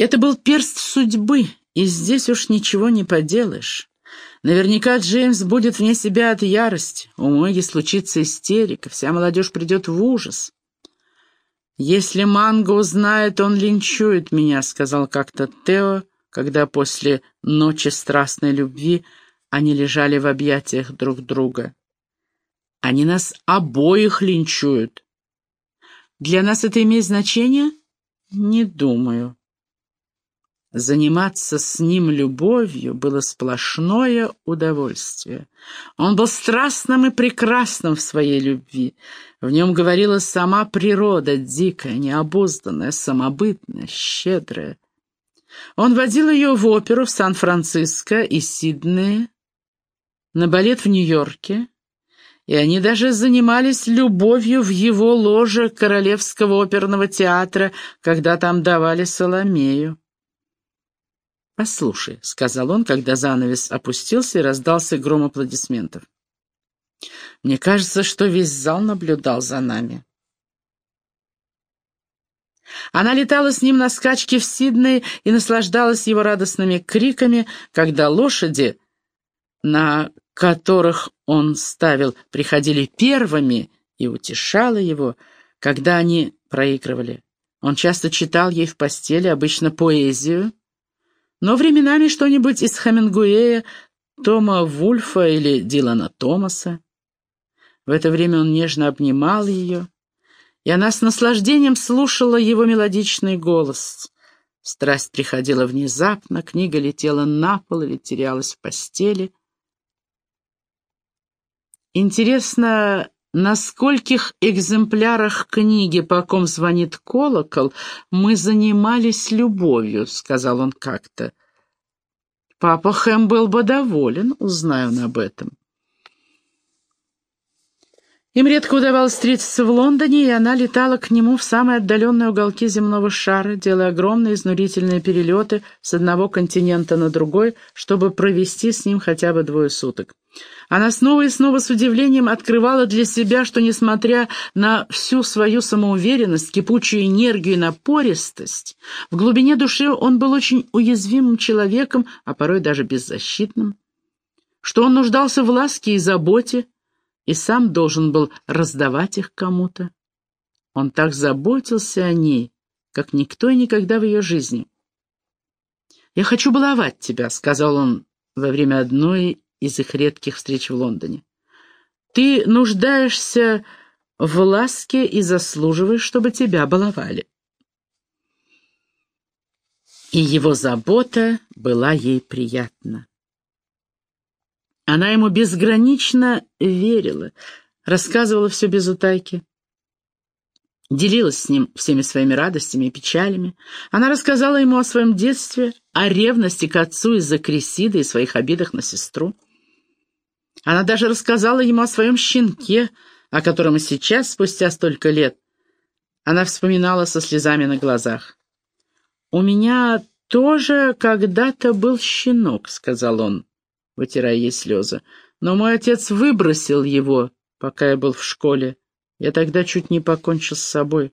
Это был перст судьбы, и здесь уж ничего не поделаешь. Наверняка Джеймс будет вне себя от ярости, у Моги случится истерика, вся молодежь придет в ужас. «Если Манго узнает, он линчует меня», — сказал как-то Тео, когда после ночи страстной любви они лежали в объятиях друг друга. «Они нас обоих линчуют». «Для нас это имеет значение?» «Не думаю». Заниматься с ним любовью было сплошное удовольствие. Он был страстным и прекрасным в своей любви. В нем говорила сама природа, дикая, необузданная, самобытная, щедрая. Он водил ее в оперу в Сан-Франциско и Сиднее, на балет в Нью-Йорке, и они даже занимались любовью в его ложе Королевского оперного театра, когда там давали Соломею. «Послушай», — сказал он, когда занавес опустился и раздался гром аплодисментов. «Мне кажется, что весь зал наблюдал за нами». Она летала с ним на скачке в Сидней и наслаждалась его радостными криками, когда лошади, на которых он ставил, приходили первыми, и утешала его, когда они проигрывали. Он часто читал ей в постели, обычно поэзию, но временами что-нибудь из Хемингуэя, Тома Вульфа или Дилана Томаса. В это время он нежно обнимал ее, и она с наслаждением слушала его мелодичный голос. Страсть приходила внезапно, книга летела на пол или терялась в постели. Интересно, на скольких экземплярах книги «По ком звонит колокол» мы занимались любовью, — сказал он как-то. Папа Хэм был бы доволен, узнаю он об этом. Им редко удавалось встретиться в Лондоне, и она летала к нему в самые отдаленные уголки земного шара, делая огромные изнурительные перелеты с одного континента на другой, чтобы провести с ним хотя бы двое суток. Она снова и снова с удивлением открывала для себя, что, несмотря на всю свою самоуверенность, кипучую энергию и напористость, в глубине души он был очень уязвимым человеком, а порой даже беззащитным, что он нуждался в ласке и заботе, и сам должен был раздавать их кому-то. Он так заботился о ней, как никто и никогда в ее жизни. «Я хочу баловать тебя», — сказал он во время одной из их редких встреч в Лондоне. «Ты нуждаешься в ласке и заслуживаешь, чтобы тебя баловали». И его забота была ей приятна. Она ему безгранично верила, рассказывала все без утайки. Делилась с ним всеми своими радостями и печалями. Она рассказала ему о своем детстве, о ревности к отцу из-за Кресиды и своих обидах на сестру. Она даже рассказала ему о своем щенке, о котором и сейчас, спустя столько лет, она вспоминала со слезами на глазах. «У меня тоже когда-то был щенок», — сказал он вытирая ей слезы. «Но мой отец выбросил его, пока я был в школе. Я тогда чуть не покончил с собой».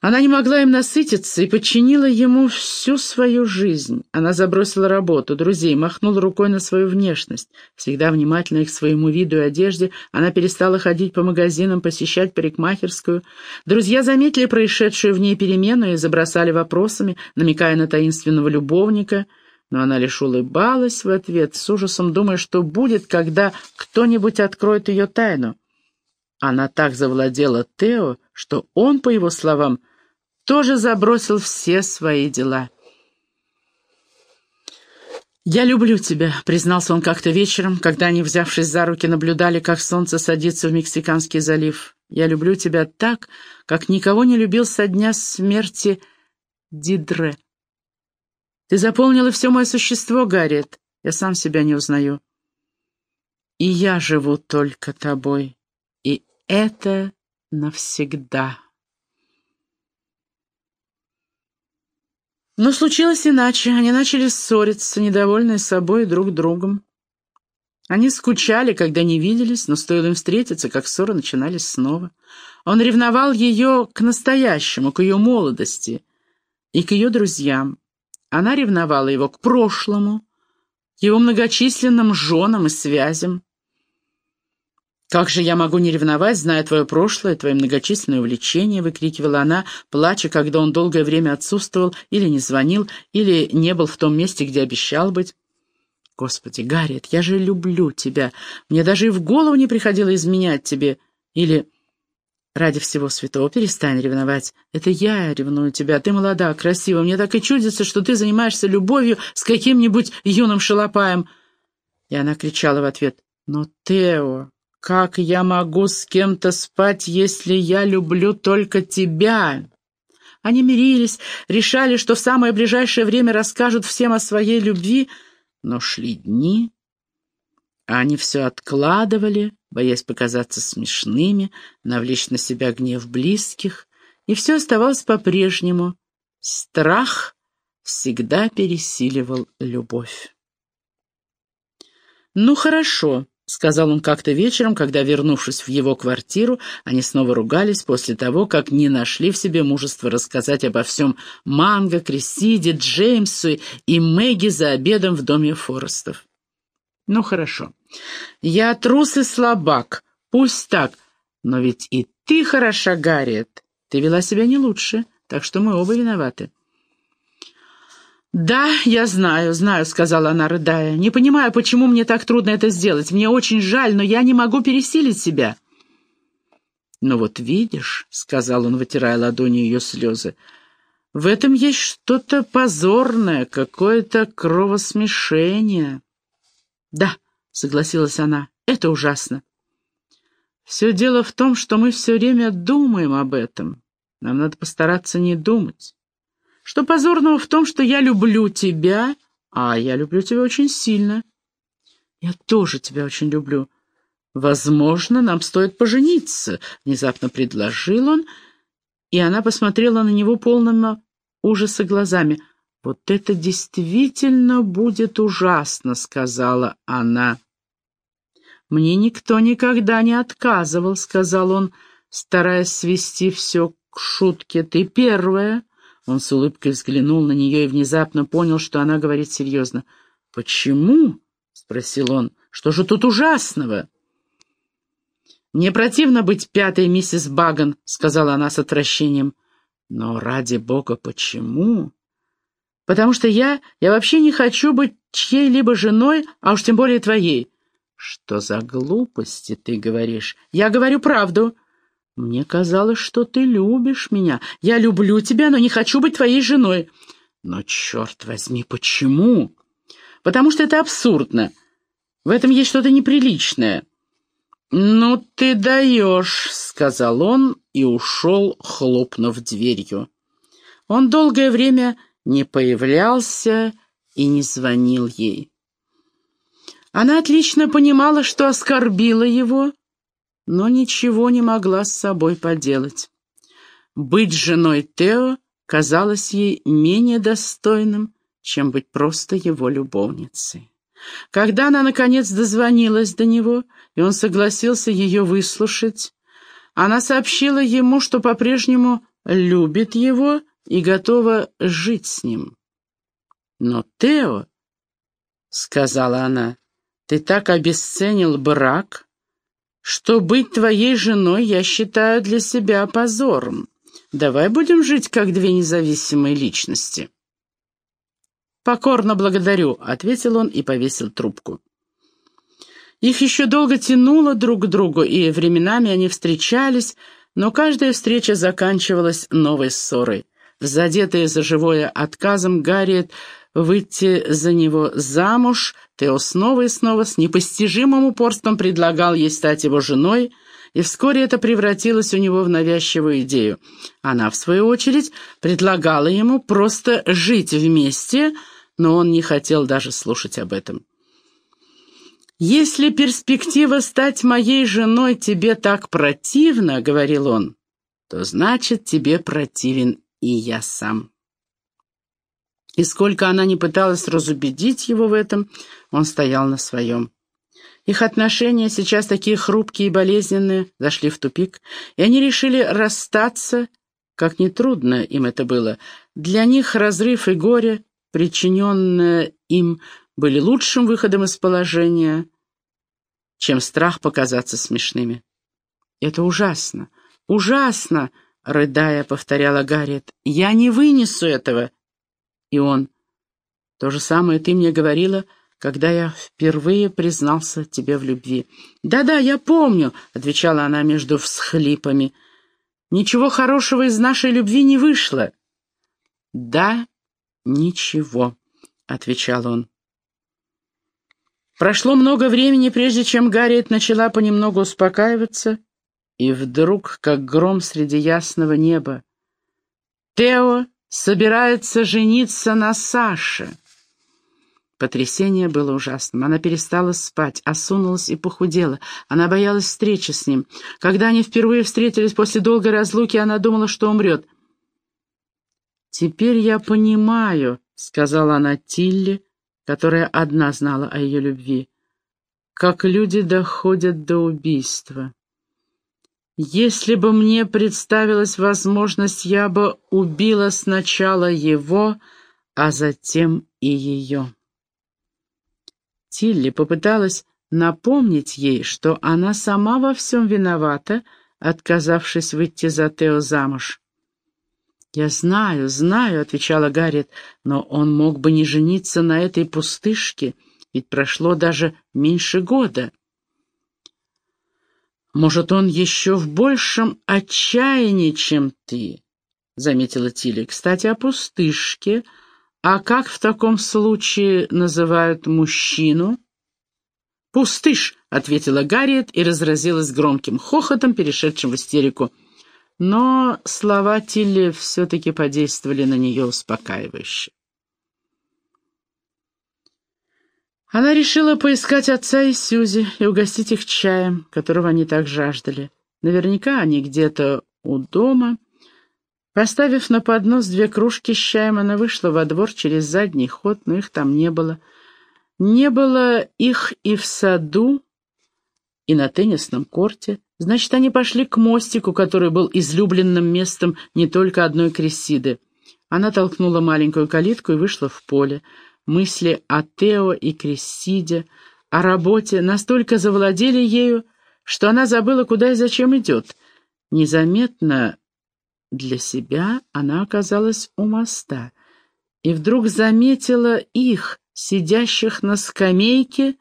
Она не могла им насытиться и подчинила ему всю свою жизнь. Она забросила работу, друзей, махнула рукой на свою внешность. Всегда внимательная к своему виду и одежде, она перестала ходить по магазинам, посещать парикмахерскую. Друзья заметили происшедшую в ней перемену и забросали вопросами, намекая на таинственного любовника — но она лишь улыбалась в ответ, с ужасом думая, что будет, когда кто-нибудь откроет ее тайну. Она так завладела Тео, что он, по его словам, тоже забросил все свои дела. «Я люблю тебя», — признался он как-то вечером, когда они, взявшись за руки, наблюдали, как солнце садится в Мексиканский залив. «Я люблю тебя так, как никого не любил со дня смерти Дидре». Ты заполнила все мое существо, Гарриет. Я сам себя не узнаю. И я живу только тобой. И это навсегда. Но случилось иначе. Они начали ссориться, недовольные собой и друг другом. Они скучали, когда не виделись, но стоило им встретиться, как ссоры начинались снова. Он ревновал ее к настоящему, к ее молодости — и к ее друзьям. Она ревновала его к прошлому, его многочисленным женам и связям. «Как же я могу не ревновать, зная твое прошлое, твои многочисленные увлечения?» — выкрикивала она, плача, когда он долгое время отсутствовал или не звонил, или не был в том месте, где обещал быть. «Господи, Гарриет, я же люблю тебя. Мне даже и в голову не приходило изменять тебе. Или Ради всего святого, перестань ревновать. Это я ревную тебя. Ты молода, красива. Мне так и чудится, что ты занимаешься любовью с каким-нибудь юным шалопаем. И она кричала в ответ. Но, Тео, как я могу с кем-то спать, если я люблю только тебя? Они мирились, решали, что в самое ближайшее время расскажут всем о своей любви, но шли дни, а они все откладывали, боясь показаться смешными, навлечь на себя гнев близких, и все оставалось по-прежнему. Страх всегда пересиливал любовь. «Ну, хорошо», — сказал он как-то вечером, когда, вернувшись в его квартиру, они снова ругались после того, как не нашли в себе мужества рассказать обо всем Манго, Крисиде, Джеймсу и Мэгги за обедом в доме Форестов. Ну, хорошо. Я трус и слабак. Пусть так. Но ведь и ты хороша, Гарриет. Ты вела себя не лучше, так что мы оба виноваты. «Да, я знаю, знаю», — сказала она, рыдая. «Не понимаю, почему мне так трудно это сделать. Мне очень жаль, но я не могу пересилить себя». «Ну вот видишь», — сказал он, вытирая ладонью ее слезы, — «в этом есть что-то позорное, какое-то кровосмешение». «Да», — согласилась она, — «это ужасно». «Все дело в том, что мы все время думаем об этом. Нам надо постараться не думать. Что позорного в том, что я люблю тебя, а я люблю тебя очень сильно. Я тоже тебя очень люблю. Возможно, нам стоит пожениться», — внезапно предложил он, и она посмотрела на него полными ужаса глазами — «Вот это действительно будет ужасно», — сказала она. «Мне никто никогда не отказывал», — сказал он, стараясь свести все к шутке. «Ты первая». Он с улыбкой взглянул на нее и внезапно понял, что она говорит серьезно. «Почему?» — спросил он. «Что же тут ужасного?» «Мне противно быть пятой миссис Баган», — сказала она с отвращением. «Но ради бога, почему?» Потому что я... я вообще не хочу быть чьей-либо женой, а уж тем более твоей». «Что за глупости ты говоришь? Я говорю правду. Мне казалось, что ты любишь меня. Я люблю тебя, но не хочу быть твоей женой». «Но, черт возьми, почему?» «Потому что это абсурдно. В этом есть что-то неприличное». «Ну ты даешь», — сказал он и ушел, хлопнув дверью. Он долгое время не появлялся и не звонил ей. Она отлично понимала, что оскорбила его, но ничего не могла с собой поделать. Быть женой Тео казалось ей менее достойным, чем быть просто его любовницей. Когда она, наконец, дозвонилась до него, и он согласился ее выслушать, она сообщила ему, что по-прежнему любит его и готова жить с ним. Но, Тео, — сказала она, — ты так обесценил брак, что быть твоей женой я считаю для себя позором. Давай будем жить как две независимые личности. «Покорно благодарю», — ответил он и повесил трубку. Их еще долго тянуло друг к другу, и временами они встречались, но каждая встреча заканчивалась новой ссорой. Задетая за живое отказом Гарриет выйти за него замуж, Тео снова и снова с непостижимым упорством предлагал ей стать его женой, и вскоре это превратилось у него в навязчивую идею. Она, в свою очередь, предлагала ему просто жить вместе, но он не хотел даже слушать об этом. «Если перспектива стать моей женой тебе так противна, — говорил он, — то значит, тебе противен и я сам. И сколько она не пыталась разубедить его в этом, он стоял на своем. Их отношения, сейчас такие хрупкие и болезненные, зашли в тупик, и они решили расстаться как нетрудно им это было. Для них разрыв и горе, причиненное им, были лучшим выходом из положения, чем страх показаться смешными. «Это ужасно, ужасно!» — рыдая, повторяла Гарриет. «Я не вынесу этого!» И он. «То же самое ты мне говорила, когда я впервые признался тебе в любви». «Да-да, я помню», — отвечала она между всхлипами. «Ничего хорошего из нашей любви не вышло». «Да, ничего», — отвечал он. Прошло много времени, прежде чем Гарриет начала понемногу успокаиваться, и вдруг, как гром среди ясного неба, Тео собирается жениться на Саше. Потрясение было ужасным. Она перестала спать, осунулась и похудела. Она боялась встречи с ним. Когда они впервые встретились после долгой разлуки, она думала, что умрет. «Теперь я понимаю», — сказала она Тилли, которая одна знала о ее любви, «как люди доходят до убийства». Если бы мне представилась возможность, я бы убила сначала его, а затем и ее. Тилли попыталась напомнить ей, что она сама во всем виновата, отказавшись выйти за Тео замуж. «Я знаю, знаю», — отвечала Гарриет, — «но он мог бы не жениться на этой пустышке, ведь прошло даже меньше года». «Может, он еще в большем отчаянии, чем ты», — заметила Тилли. «Кстати, о пустышке. А как в таком случае называют мужчину?» «Пустыш», — ответила Гарриет и разразилась громким хохотом, перешедшим в истерику. Но слова Тилли все-таки подействовали на нее успокаивающе. Она решила поискать отца и Сьюзи и угостить их чаем, которого они так жаждали. Наверняка они где-то у дома. Поставив на поднос две кружки с чаем, она вышла во двор через задний ход, но их там не было. Не было их и в саду, и на теннисном корте. Значит, они пошли к мостику, который был излюбленным местом не только одной Крессиды. Она толкнула маленькую калитку и вышла в поле. Мысли о Тео и Крессиде, о работе настолько завладели ею, что она забыла, куда и зачем идет. Незаметно для себя она оказалась у моста и вдруг заметила их, сидящих на скамейке,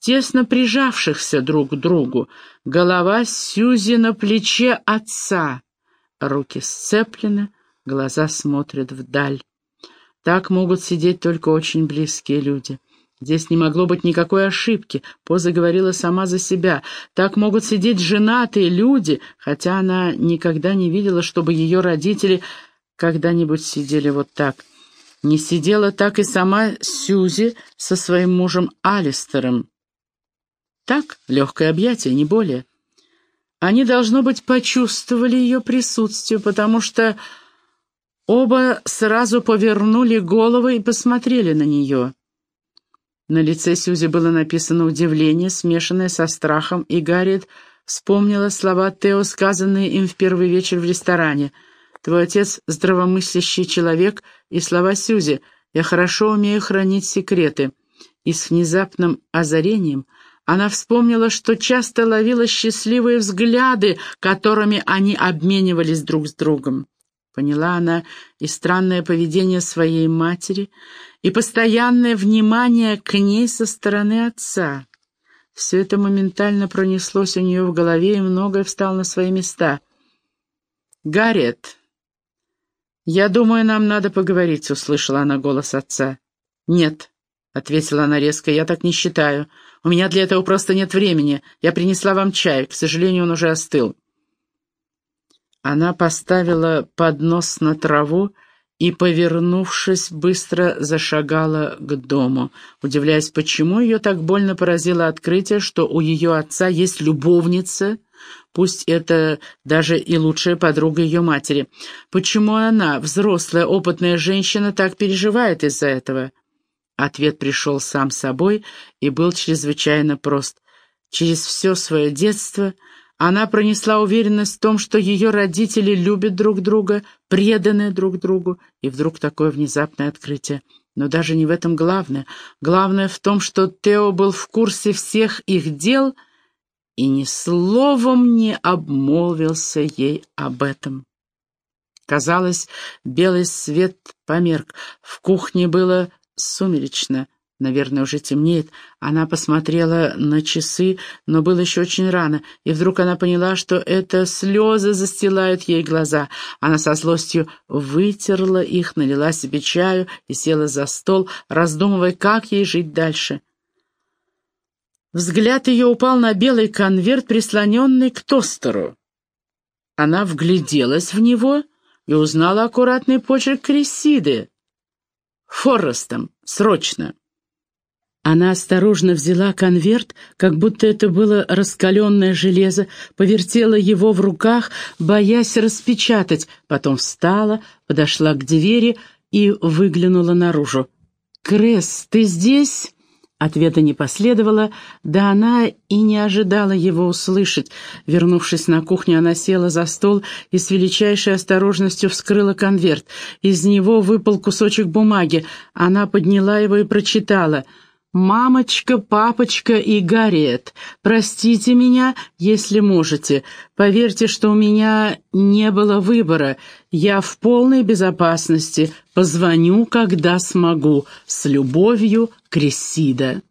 тесно прижавшихся друг к другу, голова Сьюзи на плече отца, руки сцеплены, глаза смотрят вдаль. Так могут сидеть только очень близкие люди. Здесь не могло быть никакой ошибки, Поза говорила сама за себя. Так могут сидеть женатые люди, хотя она никогда не видела, чтобы ее родители когда-нибудь сидели вот так. Не сидела так и сама Сьюзи со своим мужем Алистером. Так, легкое объятие, не более. Они, должно быть, почувствовали ее присутствие, потому что Оба сразу повернули головы и посмотрели на нее. На лице Сюзи было написано удивление, смешанное со страхом, и Гарриет вспомнила слова Тео, сказанные им в первый вечер в ресторане. «Твой отец — здравомыслящий человек», и слова Сюзи «Я хорошо умею хранить секреты». И с внезапным озарением она вспомнила, что часто ловила счастливые взгляды, которыми они обменивались друг с другом. Поняла она и странное поведение своей матери, и постоянное внимание к ней со стороны отца. Все это моментально пронеслось у нее в голове, и многое встало на свои места. «Гарриет, я думаю, нам надо поговорить», — услышала она голос отца. «Нет», — ответила она резко, — «я так не считаю. У меня для этого просто нет времени. Я принесла вам чай, к сожалению, он уже остыл». Она поставила поднос на траву и, повернувшись, быстро зашагала к дому, удивляясь, почему ее так больно поразило открытие, что у ее отца есть любовница, пусть это даже и лучшая подруга ее матери. Почему она, взрослая, опытная женщина, так переживает из-за этого? Ответ пришел сам собой и был чрезвычайно прост. Через все свое детство Она пронесла уверенность в том, что ее родители любят друг друга, преданы друг другу, и вдруг такое внезапное открытие. Но даже не в этом главное. Главное в том, что Тео был в курсе всех их дел и ни словом не обмолвился ей об этом. Казалось, белый свет померк. В кухне было сумеречно. Наверное, уже темнеет. Она посмотрела на часы, но было еще очень рано, и вдруг она поняла, что это слезы застилают ей глаза. Она со злостью вытерла их, налила себе чаю и села за стол, раздумывая, как ей жить дальше. Взгляд ее упал на белый конверт, прислоненный к тостеру. Она вгляделась в него и узнала аккуратный почерк Крисиды. «Форрестом, срочно!» Она осторожно взяла конверт, как будто это было раскаленное железо, повертела его в руках, боясь распечатать, потом встала, подошла к двери и выглянула наружу. «Кресс, ты здесь?» Ответа не последовало, да она и не ожидала его услышать. Вернувшись на кухню, она села за стол и с величайшей осторожностью вскрыла конверт. Из него выпал кусочек бумаги. Она подняла его и прочитала — «Мамочка, папочка и Гарриет, простите меня, если можете. Поверьте, что у меня не было выбора. Я в полной безопасности. Позвоню, когда смогу. С любовью, Крессида».